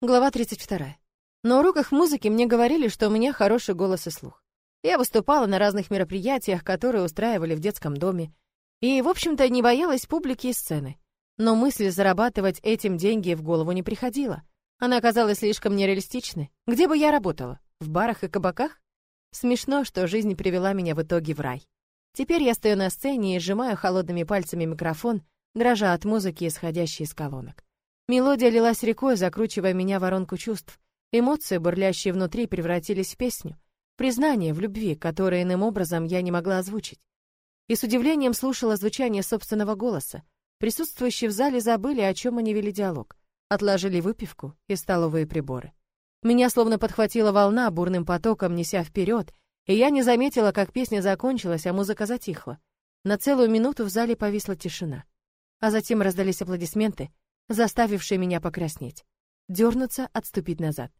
Глава 32. На уроках музыки мне говорили, что у меня хороший голос и слух. Я выступала на разных мероприятиях, которые устраивали в детском доме, и, в общем-то, не боялась публики и сцены. Но мысль зарабатывать этим деньги в голову не приходила. Она казалась слишком нереалистичной. Где бы я работала? В барах и кабаках? Смешно, что жизнь привела меня в итоге в рай. Теперь я стою на сцене и сжимаю холодными пальцами микрофон, дрожа от музыки, исходящей из колонок. Мелодия лилась рекой, закручивая меня в воронку чувств. Эмоции, бурлящие внутри, превратились в песню. Признание в любви, которое иным образом я не могла озвучить. И с удивлением слушала звучание собственного голоса. Присутствующие в зале забыли, о чем они вели диалог. Отложили выпивку и столовые приборы. Меня словно подхватила волна, бурным потоком неся вперед, и я не заметила, как песня закончилась, а музыка затихла. На целую минуту в зале повисла тишина. А затем раздались аплодисменты, заставивший меня покраснеть. Дернуться, отступить назад.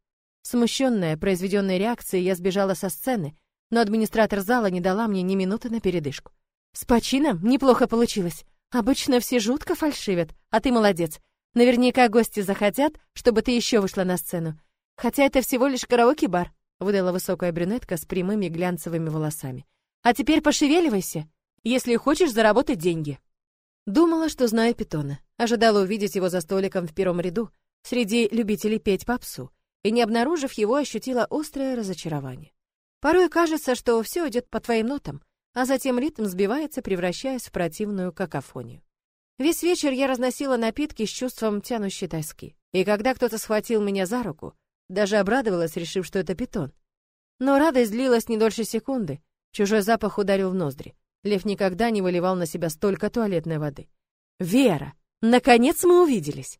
Смущенная произведенной реакцией, я сбежала со сцены, но администратор зала не дала мне ни минуты на передышку. «С почином неплохо получилось. Обычно все жутко фальшивят, а ты молодец. Наверняка гости захотят, чтобы ты еще вышла на сцену. Хотя это всего лишь караоке-бар», — выдала высокая брюнетка с прямыми глянцевыми волосами. «А теперь пошевеливайся, если хочешь заработать деньги». Думала, что знаю питона. Ожидала увидеть его за столиком в первом ряду, среди любителей петь попсу, и, не обнаружив его, ощутила острое разочарование. Порой кажется, что все идет по твоим нотам, а затем ритм сбивается, превращаясь в противную какофонию. Весь вечер я разносила напитки с чувством тянущей тоски. И когда кто-то схватил меня за руку, даже обрадовалась, решив, что это питон. Но радость длилась не дольше секунды. Чужой запах ударил в ноздри. Лев никогда не выливал на себя столько туалетной воды. «Вера! Наконец мы увиделись!»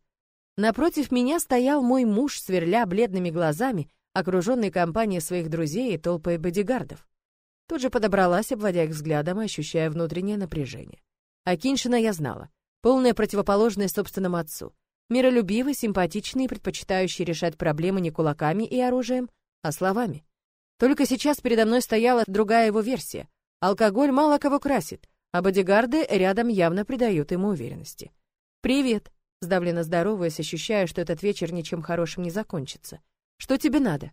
Напротив меня стоял мой муж, сверля бледными глазами, окруженный компанией своих друзей и толпой бодигардов. Тут же подобралась, обводя их взглядом ощущая внутреннее напряжение. А Киншина я знала. Полная противоположность собственному отцу. Миролюбивый, симпатичный и предпочитающий решать проблемы не кулаками и оружием, а словами. Только сейчас передо мной стояла другая его версия, Алкоголь мало кого красит, а бодигарды рядом явно придают ему уверенности. «Привет», — сдавленно здороваясь, ощущая, что этот вечер ничем хорошим не закончится. «Что тебе надо?»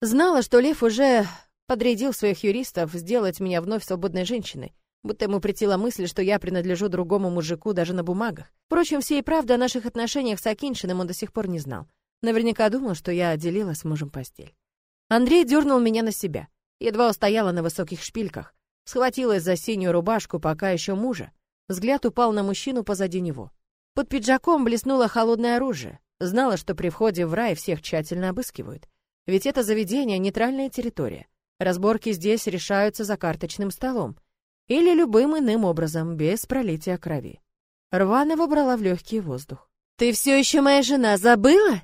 Знала, что Лев уже подрядил своих юристов сделать меня вновь свободной женщиной, будто ему притила мысль, что я принадлежу другому мужику даже на бумагах. Впрочем, всей правды о наших отношениях с Акиншиным он до сих пор не знал. Наверняка думал, что я делила с мужем постель. Андрей дернул меня на себя. Едва устояла на высоких шпильках. Схватилась за синюю рубашку пока еще мужа. Взгляд упал на мужчину позади него. Под пиджаком блеснуло холодное оружие. Знала, что при входе в рай всех тщательно обыскивают. Ведь это заведение — нейтральная территория. Разборки здесь решаются за карточным столом. Или любым иным образом, без пролития крови. Рванова брала в легкий воздух. «Ты все еще моя жена, забыла?»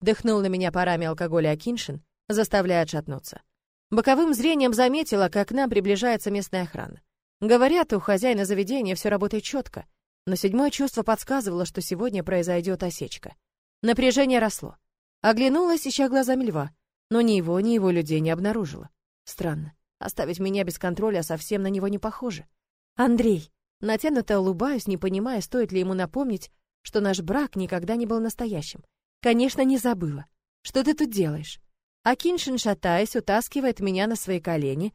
Дыхнул на меня парами алкоголя Акиншин, заставляя отшатнуться. Боковым зрением заметила, как к нам приближается местная охрана. Говорят, у хозяина заведения все работает четко, но седьмое чувство подсказывало, что сегодня произойдет осечка. Напряжение росло. Оглянулась, ища глазами льва, но ни его, ни его людей не обнаружила. Странно. Оставить меня без контроля совсем на него не похоже. Андрей. Натянуто улыбаюсь, не понимая, стоит ли ему напомнить, что наш брак никогда не был настоящим. Конечно, не забыла. Что ты тут делаешь? а Киншин, шатаясь, утаскивает меня на свои колени,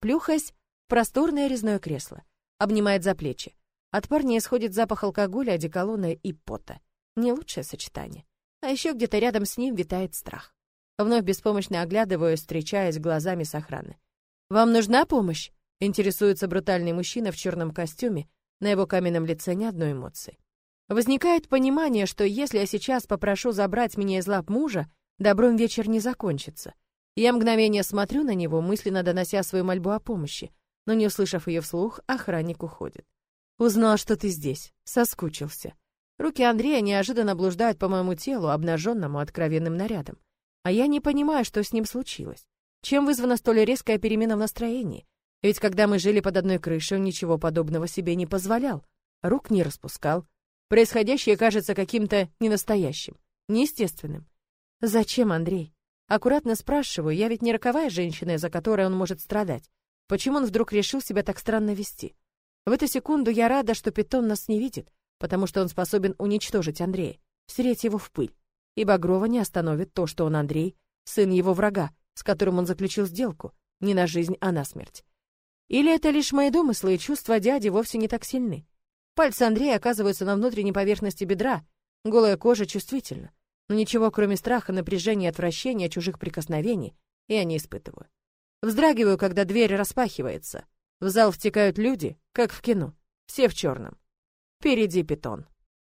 плюхаясь в просторное резное кресло, обнимает за плечи. От парня исходит запах алкоголя, одеколона и пота. Не лучшее сочетание. А еще где-то рядом с ним витает страх. Вновь беспомощно оглядываюсь, встречаясь глазами с охраны. «Вам нужна помощь?» — интересуется брутальный мужчина в черном костюме, на его каменном лице ни одной эмоции. Возникает понимание, что если я сейчас попрошу забрать меня из лап мужа, Добром вечер не закончится. Я мгновение смотрю на него, мысленно донося свою мольбу о помощи, но не услышав ее вслух, охранник уходит. Узнал, что ты здесь. Соскучился. Руки Андрея неожиданно блуждают по моему телу, обнаженному откровенным нарядом. А я не понимаю, что с ним случилось. Чем вызвана столь резкая перемена в настроении? Ведь когда мы жили под одной крышей, он ничего подобного себе не позволял. Рук не распускал. Происходящее кажется каким-то ненастоящим, неестественным. Зачем, Андрей? Аккуратно спрашиваю, я ведь не роковая женщина, из-за которой он может страдать. Почему он вдруг решил себя так странно вести? В эту секунду я рада, что питон нас не видит, потому что он способен уничтожить Андрея, стереть его в пыль. и Багрова не остановит то, что он Андрей, сын его врага, с которым он заключил сделку, не на жизнь, а на смерть. Или это лишь мои домыслы, и чувства дяди вовсе не так сильны? Пальцы Андрея оказываются на внутренней поверхности бедра, голая кожа чувствительна, но ничего, кроме страха, напряжения и отвращения чужих прикосновений, я не испытываю. Вздрагиваю, когда дверь распахивается. В зал втекают люди, как в кино, все в черном. Впереди питон.